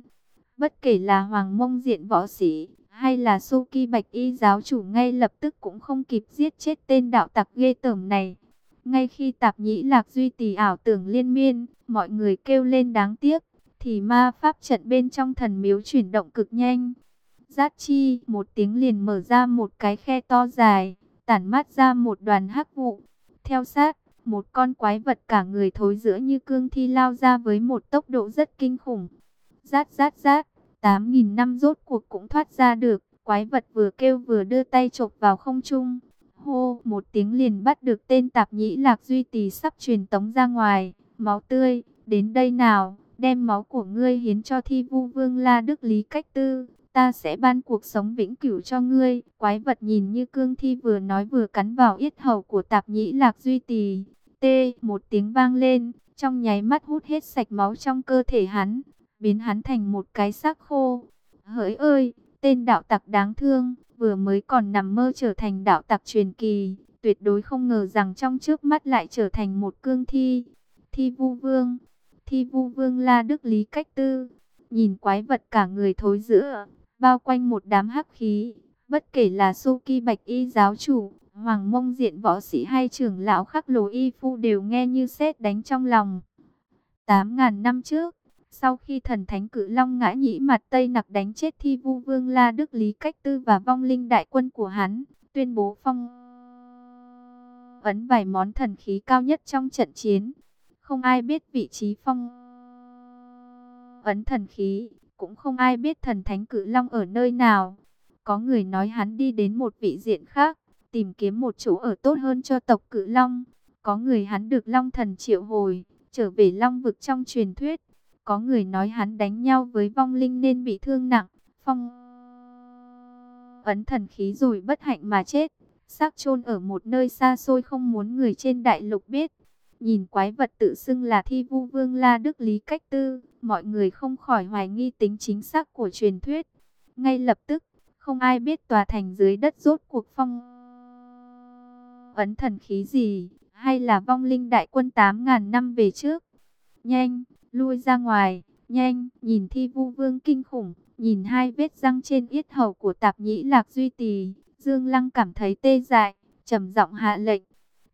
Bất kể là hoàng mông diện võ sĩ, hay là Suki Bạch Y giáo chủ ngay lập tức cũng không kịp giết chết tên đạo tặc ghê tởm này. Ngay khi tạp nhĩ lạc duy tỳ ảo tưởng liên miên, mọi người kêu lên đáng tiếc, thì ma pháp trận bên trong thần miếu chuyển động cực nhanh. Giác chi, một tiếng liền mở ra một cái khe to dài, tản mát ra một đoàn hắc vụ. Theo sát, một con quái vật cả người thối giữa như cương thi lao ra với một tốc độ rất kinh khủng. Rát rát rát, 8.000 năm rốt cuộc cũng thoát ra được, quái vật vừa kêu vừa đưa tay chộp vào không trung. Hô, một tiếng liền bắt được tên tạp nhĩ lạc duy tỳ sắp truyền tống ra ngoài, máu tươi, đến đây nào đem máu của ngươi hiến cho thi vu vương La Đức Lý Cách Tư, ta sẽ ban cuộc sống vĩnh cửu cho ngươi. Quái vật nhìn như cương thi vừa nói vừa cắn vào yết hầu của tạp nhĩ lạc duy tỳ. T, một tiếng vang lên, trong nháy mắt hút hết sạch máu trong cơ thể hắn, biến hắn thành một cái xác khô. Hỡi ơi, tên đạo tặc đáng thương, vừa mới còn nằm mơ trở thành đạo tặc truyền kỳ, tuyệt đối không ngờ rằng trong trước mắt lại trở thành một cương thi. Thi vu vương Thi vu vương la đức lý cách tư, nhìn quái vật cả người thối giữa, bao quanh một đám hắc khí, bất kể là Su Ki Bạch Y giáo chủ, Hoàng Mông Diện võ sĩ hay trưởng lão khắc lồ y phu đều nghe như sét đánh trong lòng. Tám ngàn năm trước, sau khi thần thánh cử long ngã nhĩ mặt Tây nặc đánh chết thi vu vương La Đức Lý Cách Tư và vong linh đại quân của hắn, tuyên bố phong ấn vài món thần khí cao nhất trong trận chiến. Không ai biết vị trí phong ấn thần khí, cũng không ai biết thần thánh cự long ở nơi nào. Có người nói hắn đi đến một vị diện khác, tìm kiếm một chỗ ở tốt hơn cho tộc cự long. Có người hắn được long thần triệu hồi, trở về long vực trong truyền thuyết. Có người nói hắn đánh nhau với vong linh nên bị thương nặng, phong ấn thần khí rồi bất hạnh mà chết. xác chôn ở một nơi xa xôi không muốn người trên đại lục biết. Nhìn quái vật tự xưng là thi vu vương La Đức Lý Cách Tư, mọi người không khỏi hoài nghi tính chính xác của truyền thuyết. Ngay lập tức, không ai biết tòa thành dưới đất rốt cuộc phong ấn thần khí gì, hay là vong linh đại quân 8.000 năm về trước. Nhanh, lui ra ngoài, nhanh, nhìn thi vu vương kinh khủng, nhìn hai vết răng trên yết hầu của tạp nhĩ lạc duy tỳ, Dương Lăng cảm thấy tê dại, trầm giọng hạ lệnh.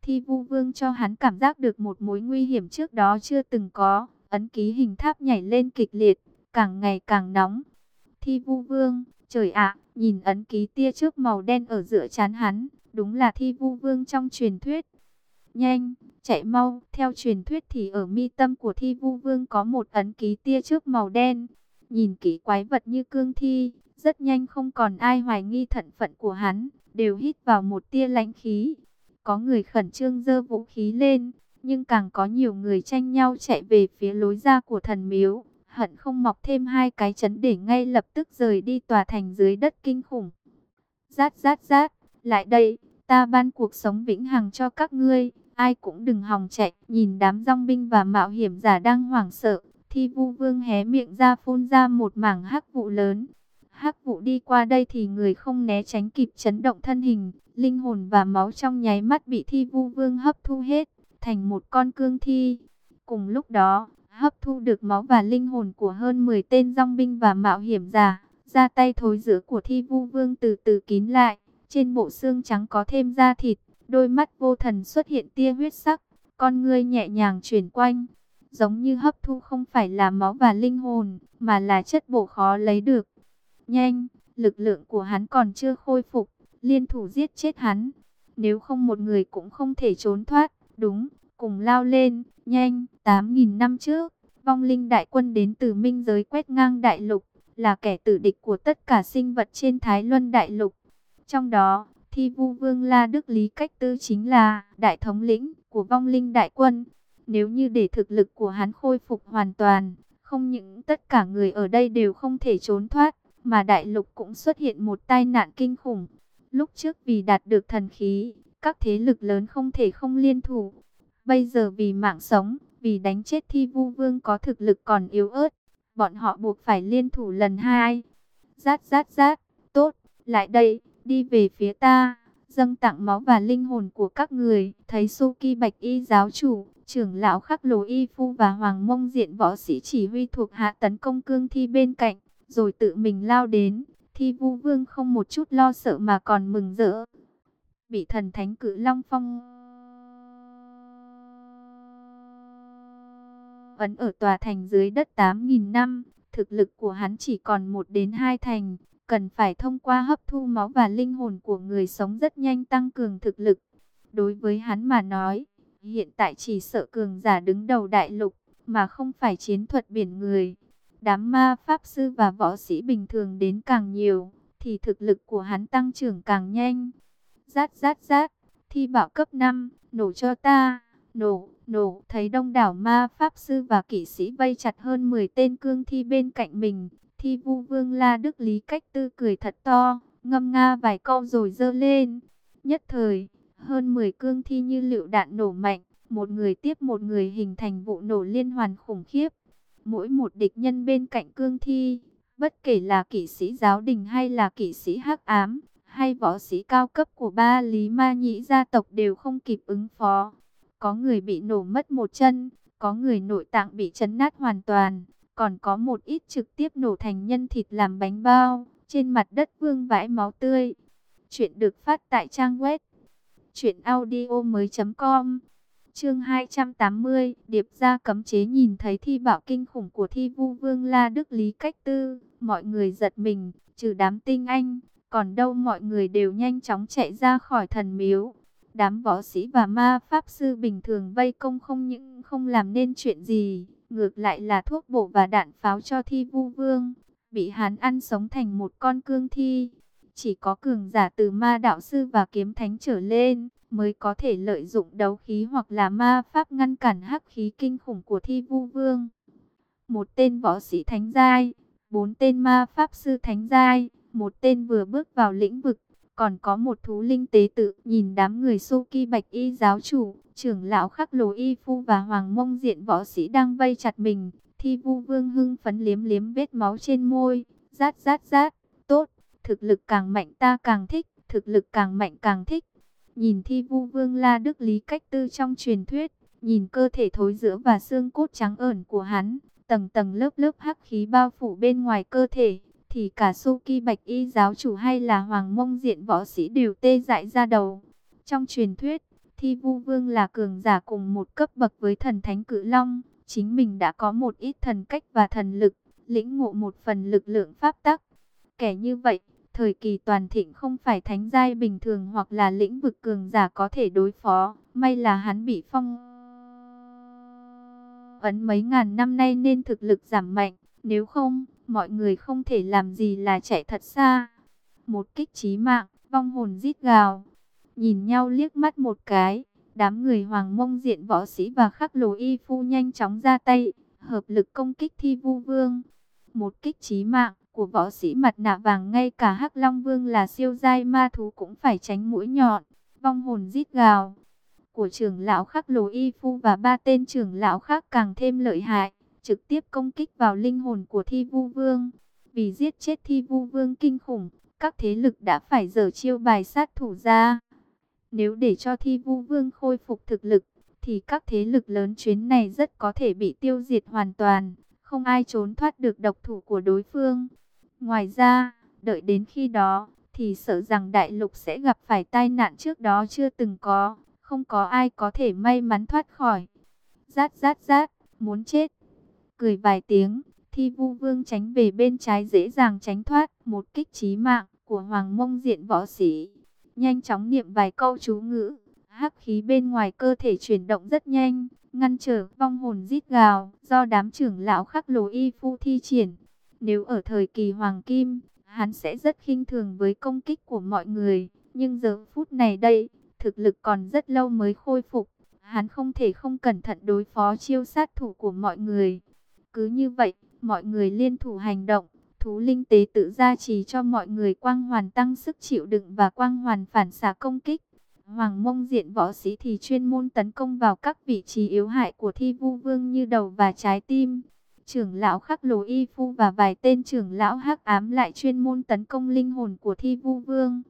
Thi vu vương cho hắn cảm giác được một mối nguy hiểm trước đó chưa từng có, ấn ký hình tháp nhảy lên kịch liệt, càng ngày càng nóng. Thi vu vương, trời ạ, nhìn ấn ký tia trước màu đen ở giữa chán hắn, đúng là thi vu vương trong truyền thuyết. Nhanh, chạy mau, theo truyền thuyết thì ở mi tâm của thi vu vương có một ấn ký tia trước màu đen. Nhìn kỹ quái vật như cương thi, rất nhanh không còn ai hoài nghi thận phận của hắn, đều hít vào một tia lãnh khí. Có người khẩn trương dơ vũ khí lên, nhưng càng có nhiều người tranh nhau chạy về phía lối ra của thần miếu hận không mọc thêm hai cái chấn để ngay lập tức rời đi tòa thành dưới đất kinh khủng. Rát rát rát, lại đây, ta ban cuộc sống vĩnh hằng cho các ngươi, ai cũng đừng hòng chạy. Nhìn đám rong binh và mạo hiểm giả đang hoảng sợ, thi vu vương hé miệng ra phun ra một mảng hắc vụ lớn. Hắc vụ đi qua đây thì người không né tránh kịp chấn động thân hình, linh hồn và máu trong nháy mắt bị thi vu vương hấp thu hết, thành một con cương thi. Cùng lúc đó, hấp thu được máu và linh hồn của hơn 10 tên dòng binh và mạo hiểm giả. Ra tay thối giữa của thi vu vương từ từ kín lại, trên bộ xương trắng có thêm da thịt, đôi mắt vô thần xuất hiện tia huyết sắc, con ngươi nhẹ nhàng chuyển quanh, giống như hấp thu không phải là máu và linh hồn, mà là chất bổ khó lấy được. Nhanh, lực lượng của hắn còn chưa khôi phục, liên thủ giết chết hắn, nếu không một người cũng không thể trốn thoát, đúng, cùng lao lên, nhanh, 8.000 năm trước, vong linh đại quân đến từ minh giới quét ngang đại lục, là kẻ tử địch của tất cả sinh vật trên Thái Luân đại lục. Trong đó, thi vu vương La Đức Lý Cách Tư chính là đại thống lĩnh của vong linh đại quân. Nếu như để thực lực của hắn khôi phục hoàn toàn, không những tất cả người ở đây đều không thể trốn thoát, mà đại lục cũng xuất hiện một tai nạn kinh khủng. Lúc trước vì đạt được thần khí, các thế lực lớn không thể không liên thủ, Bây giờ vì mạng sống, vì đánh chết thi vu vương có thực lực còn yếu ớt, bọn họ buộc phải liên thủ lần hai. Rát rát rát, tốt, lại đây, đi về phía ta, dâng tặng máu và linh hồn của các người. Thấy Suki Bạch Y giáo chủ, trưởng lão khắc lồ y phu và hoàng mông diện võ sĩ chỉ huy thuộc hạ tấn công cương thi bên cạnh, rồi tự mình lao đến. Thi vu vương không một chút lo sợ mà còn mừng rỡ. Bị thần thánh cự long phong ấn ở tòa thành dưới đất 8.000 năm, thực lực của hắn chỉ còn một đến hai thành, cần phải thông qua hấp thu máu và linh hồn của người sống rất nhanh tăng cường thực lực. Đối với hắn mà nói, hiện tại chỉ sợ cường giả đứng đầu đại lục, mà không phải chiến thuật biển người. Đám ma pháp sư và võ sĩ bình thường đến càng nhiều, thì thực lực của hắn tăng trưởng càng nhanh. Rát rát rát, thi bảo cấp 5, nổ cho ta, nổ nổ, thấy đông đảo ma pháp sư và kỵ sĩ vây chặt hơn 10 tên cương thi bên cạnh mình. Thi vu vương la đức lý cách tư cười thật to, ngâm nga vài câu rồi dơ lên. Nhất thời, hơn 10 cương thi như lựu đạn nổ mạnh, một người tiếp một người hình thành vụ nổ liên hoàn khủng khiếp. Mỗi một địch nhân bên cạnh cương thi, bất kể là kỵ sĩ giáo đình hay là kỵ sĩ hắc ám, hay võ sĩ cao cấp của ba lý ma nhĩ gia tộc đều không kịp ứng phó. Có người bị nổ mất một chân, có người nội tạng bị chấn nát hoàn toàn, còn có một ít trực tiếp nổ thành nhân thịt làm bánh bao, trên mặt đất vương vãi máu tươi. Chuyện được phát tại trang web truyệnaudiomoi.com. Chương 280, điệp ra cấm chế nhìn thấy thi bảo kinh khủng của thi vu vương La Đức Lý Cách Tư, mọi người giật mình, trừ đám tinh anh, còn đâu mọi người đều nhanh chóng chạy ra khỏi thần miếu. Đám võ sĩ và ma pháp sư bình thường vây công không những không làm nên chuyện gì, ngược lại là thuốc bổ và đạn pháo cho thi vu vương, bị hán ăn sống thành một con cương thi. Chỉ có cường giả từ ma đạo sư và kiếm thánh trở lên, mới có thể lợi dụng đấu khí hoặc là ma pháp ngăn cản hắc khí kinh khủng của thi vu vương. Một tên võ sĩ thánh giai, bốn tên ma pháp sư thánh giai, một tên vừa bước vào lĩnh vực còn có một thú linh tế tự nhìn đám người Suki Bạch Y giáo chủ, trưởng lão khắc lồ y phu và hoàng mông diện võ sĩ đang vây chặt mình. Thi vu vương hưng phấn liếm liếm vết máu trên môi, rát rát rát, tốt, thực lực càng mạnh ta càng thích, thực lực càng mạnh càng thích nhìn thi vu vương la đức lý cách tư trong truyền thuyết, nhìn cơ thể thối giữa và xương cốt trắng ẩn của hắn, tầng tầng lớp lớp hắc khí bao phủ bên ngoài cơ thể, thì cả su kỳ Bạch Y giáo chủ hay là Hoàng Mông Diện võ sĩ đều tê dại ra đầu. Trong truyền thuyết, Thi Vu Vương là cường giả cùng một cấp bậc với thần thánh cự long, chính mình đã có một ít thần cách và thần lực, lĩnh ngộ một phần lực lượng pháp tắc. Kẻ như vậy, thời kỳ toàn thịnh không phải thánh giai bình thường hoặc là lĩnh vực cường giả có thể đối phó, may là hắn bị phong ấn mấy ngàn năm nay nên thực lực giảm mạnh, nếu không, mọi người không thể làm gì là chạy thật xa. Một kích trí mạng, vong hồn rít gào, nhìn nhau liếc mắt một cái, đám người hoàng mông diện võ sĩ và khắc lồ y phu nhanh chóng ra tay, hợp lực công kích thi vu vương. Một kích trí mạng của võ sĩ mặt nạ vàng ngay cả hắc long vương là siêu giai ma thú cũng phải tránh mũi nhọn, vong hồn rít gào. Của trưởng lão khắc lồ y phu và ba tên trưởng lão khác càng thêm lợi hại, trực tiếp công kích vào linh hồn của thi vu vương. Vì giết chết thi vu vương kinh khủng, các thế lực đã phải dở chiêu bài sát thủ ra. Nếu để cho thi vu vương khôi phục thực lực, thì các thế lực lớn chuyến này rất có thể bị tiêu diệt hoàn toàn, không ai trốn thoát được độc thủ của đối phương. Ngoài ra, đợi đến khi đó, thì sợ rằng đại lục sẽ gặp phải tai nạn trước đó chưa từng có, không có ai có thể may mắn thoát khỏi. Rát rát rát, muốn chết. Cười vài tiếng, thi vu vương tránh về bên trái dễ dàng tránh thoát một kích trí mạng của hoàng mông diện võ sĩ nhanh chóng niệm vài câu chú ngữ. Hắc khí bên ngoài cơ thể chuyển động rất nhanh, ngăn trở vong hồn rít gào do đám trưởng lão khắc lồ y phu thi triển. Nếu ở thời kỳ hoàng kim, hắn sẽ rất khinh thường với công kích của mọi người, nhưng giờ phút này đây, thực lực còn rất lâu mới khôi phục, hắn không thể không cẩn thận đối phó chiêu sát thủ của mọi người. Cứ như vậy, mọi người liên thủ hành động, thú linh tế tự gia trì cho mọi người quang hoàn tăng sức chịu đựng và quang hoàn phản xạ công kích. Hoàng mông diện võ sĩ thì chuyên môn tấn công vào các vị trí yếu hại của thi vu vương như đầu và trái tim. Trưởng lão khắc lồ y phu và vài tên trưởng lão hắc ám lại chuyên môn tấn công linh hồn của thi vu vương.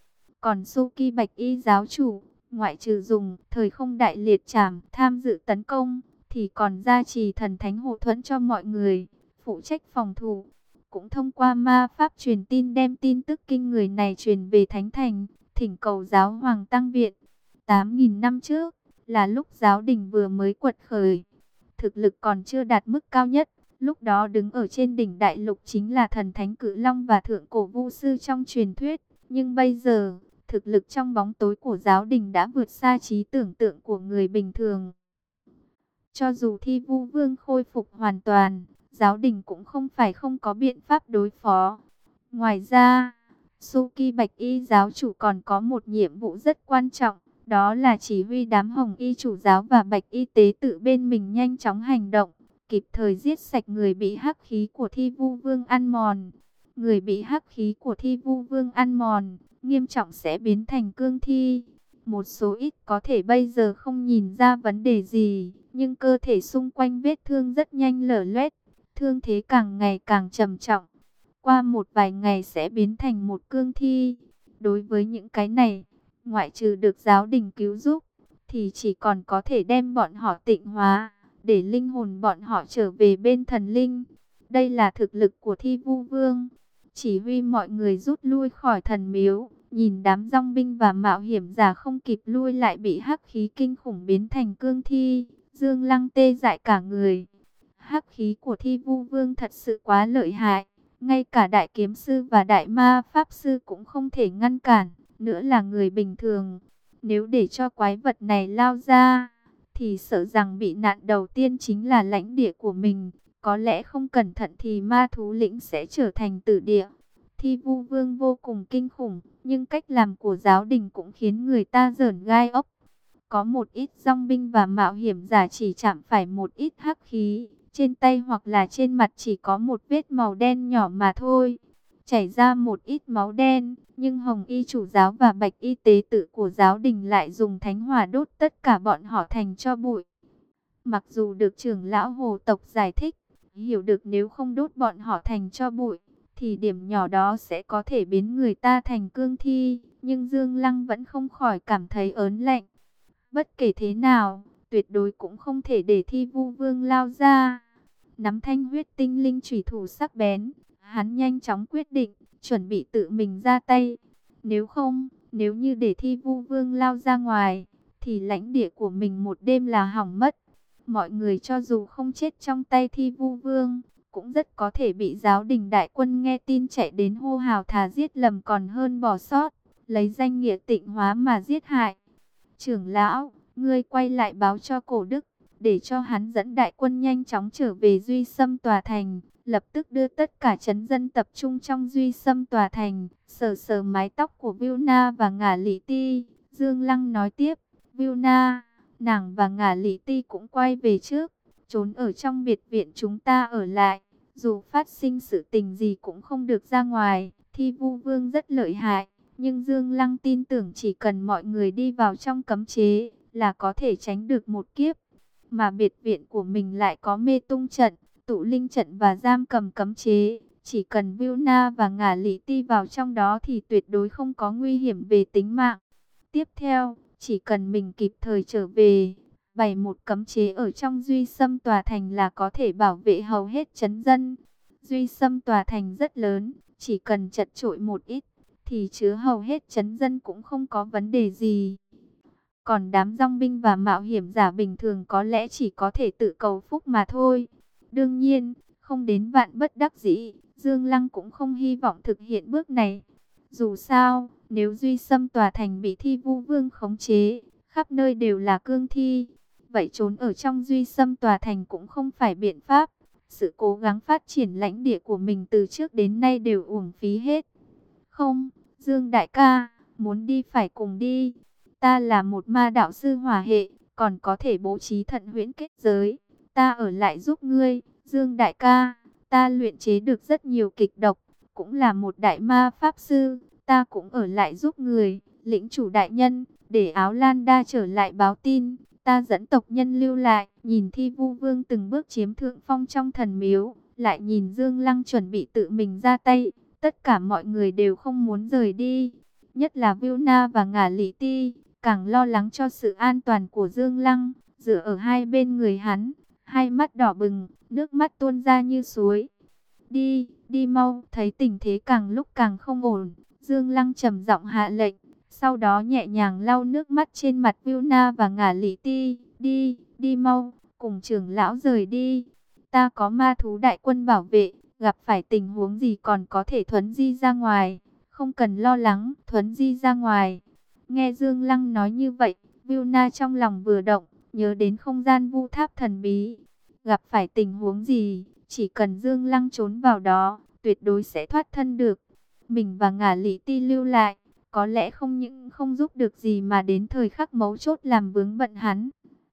Còn Suki bạch y giáo chủ, ngoại trừ dùng thời không đại liệt trảm tham dự tấn công, thì còn gia trì thần thánh hộ thuẫn cho mọi người, phụ trách phòng thủ cũng thông qua ma pháp truyền tin đem tin tức kinh người này truyền về Thánh Thành, thỉnh cầu giáo hoàng tăng viện. 8.000 năm trước, là lúc giáo đình vừa mới quật khởi. Thực lực còn chưa đạt mức cao nhất, lúc đó đứng ở trên đỉnh đại lục chính là thần thánh cử long và thượng cổ vu sư trong truyền thuyết. Nhưng bây giờ, thực lực trong bóng tối của giáo đình đã vượt xa trí tưởng tượng của người bình thường. Cho dù thi vu vương khôi phục hoàn toàn, giáo đình cũng không phải không có biện pháp đối phó. Ngoài ra, Suki Bạch Y giáo chủ còn có một nhiệm vụ rất quan trọng, đó là chỉ huy đám hồng y chủ giáo và bạch y tế tự bên mình nhanh chóng hành động, kịp thời giết sạch người bị hắc khí của thi vu vương ăn mòn. Người bị hắc khí của thi vu vương ăn mòn, nghiêm trọng sẽ biến thành cương thi. Một số ít có thể bây giờ không nhìn ra vấn đề gì, nhưng cơ thể xung quanh vết thương rất nhanh lở loét thương thế càng ngày càng trầm trọng. Qua một vài ngày sẽ biến thành một cương thi. Đối với những cái này, ngoại trừ được giáo đình cứu giúp, thì chỉ còn có thể đem bọn họ tịnh hóa, để linh hồn bọn họ trở về bên thần linh. Đây là thực lực của thi vu vương. Chỉ huy mọi người rút lui khỏi thần miếu, nhìn đám rong binh và mạo hiểm giả không kịp lui lại bị hắc khí kinh khủng biến thành cương thi. Dương Lăng tê dại cả người. Hắc khí của thi vu vương thật sự quá lợi hại. Ngay cả đại kiếm sư và đại ma pháp sư cũng không thể ngăn cản. Nữa là người bình thường. Nếu để cho quái vật này lao ra, thì sợ rằng bị nạn đầu tiên chính là lãnh địa của mình. Có lẽ không cẩn thận thì ma thú lĩnh sẽ trở thành tử địa. Thi vu vương vô cùng kinh khủng, nhưng cách làm của giáo đình cũng khiến người ta dởn gai ốc. Có một ít dòng binh và mạo hiểm giả chỉ chạm phải một ít hắc khí, trên tay hoặc là trên mặt chỉ có một vết màu đen nhỏ mà thôi. Chảy ra một ít máu đen, nhưng Hồng Y chủ giáo và Bạch Y tế tự của giáo đình lại dùng thánh hỏa đốt tất cả bọn họ thành cho bụi. Mặc dù được trưởng lão hồ tộc giải thích, hiểu được nếu không đốt bọn họ thành cho bụi, thì điểm nhỏ đó sẽ có thể biến người ta thành cương thi. nhưng Dương Lăng vẫn không khỏi cảm thấy ớn lạnh. Bất kể thế nào, tuyệt đối cũng không thể để thi vu vương lao ra. Nắm thanh huyết tinh linh chủy thủ sắc bén, hắn nhanh chóng quyết định, chuẩn bị tự mình ra tay. Nếu không, nếu như để thi vu vương lao ra ngoài, thì lãnh địa của mình một đêm là hỏng mất. Mọi người cho dù không chết trong tay thi vu vương, cũng rất có thể bị giáo đình đại quân nghe tin chạy đến hô hào thà giết lầm còn hơn bỏ sót, lấy danh nghĩa tịnh hóa mà giết hại. Trưởng lão, ngươi quay lại báo cho cổ đức, để cho hắn dẫn đại quân nhanh chóng trở về Duy xâm Tòa Thành, lập tức đưa tất cả chấn dân tập trung trong Duy Sâm Tòa Thành, sờ sờ mái tóc của Vilna và ngả lý ti. Dương Lăng nói tiếp, Vilna, nàng và ngả lý ti cũng quay về trước, trốn ở trong biệt viện chúng ta ở lại. Dù phát sinh sự tình gì cũng không được ra ngoài, thi vu vương rất lợi hại. Nhưng Dương Lăng tin tưởng chỉ cần mọi người đi vào trong cấm chế là có thể tránh được một kiếp. Mà biệt viện của mình lại có mê tung trận, tụ linh trận và giam cầm cấm chế. Chỉ cần Vilna và ngả lý ti vào trong đó thì tuyệt đối không có nguy hiểm về tính mạng. Tiếp theo, chỉ cần mình kịp thời trở về, bày một cấm chế ở trong duy xâm tòa thành là có thể bảo vệ hầu hết chấn dân. Duy xâm tòa thành rất lớn, chỉ cần chật trội một ít, thì chứa hầu hết chấn dân cũng không có vấn đề gì. Còn đám rong binh và mạo hiểm giả bình thường có lẽ chỉ có thể tự cầu phúc mà thôi. Đương nhiên, không đến vạn bất đắc dĩ, Dương Lăng cũng không hy vọng thực hiện bước này. Dù sao, nếu Duy Sâm tòa thành bị thi vu vương khống chế, khắp nơi đều là cương thi, vậy trốn ở trong Duy Sâm tòa thành cũng không phải biện pháp. Sự cố gắng phát triển lãnh địa của mình từ trước đến nay đều uổng phí hết. Không, Dương Đại ca, muốn đi phải cùng đi. Ta là một ma đạo sư hòa hệ, còn có thể bố trí thận huyễn kết giới. Ta ở lại giúp ngươi, Dương Đại ca. Ta luyện chế được rất nhiều kịch độc, cũng là một đại ma pháp sư. Ta cũng ở lại giúp người, lĩnh chủ đại nhân, để áo lan đa trở lại báo tin. Ta dẫn tộc nhân lưu lại, nhìn thi vu vương từng bước chiếm thượng phong trong thần miếu, lại nhìn Dương Lăng chuẩn bị tự mình ra tay. Tất cả mọi người đều không muốn rời đi, nhất là Vilna và Ngả Lý Ti, càng lo lắng cho sự an toàn của Dương Lăng, dựa ở hai bên người hắn, hai mắt đỏ bừng, nước mắt tuôn ra như suối. Đi, đi mau, thấy tình thế càng lúc càng không ổn, Dương Lăng trầm giọng hạ lệnh, sau đó nhẹ nhàng lau nước mắt trên mặt Vilna và Ngả Lý Ti, đi, đi mau, cùng trưởng lão rời đi. Ta có ma thú đại quân bảo vệ, gặp phải tình huống gì còn có thể thuấn di ra ngoài, không cần lo lắng, thuấn di ra ngoài. Nghe Dương Lăng nói như vậy, Vilna trong lòng vừa động, nhớ đến không gian vu tháp thần bí. Gặp phải tình huống gì, chỉ cần Dương Lăng trốn vào đó, tuyệt đối sẽ thoát thân được. Mình và ngả lý ti lưu lại, có lẽ không những không giúp được gì mà đến thời khắc mấu chốt làm vướng bận hắn.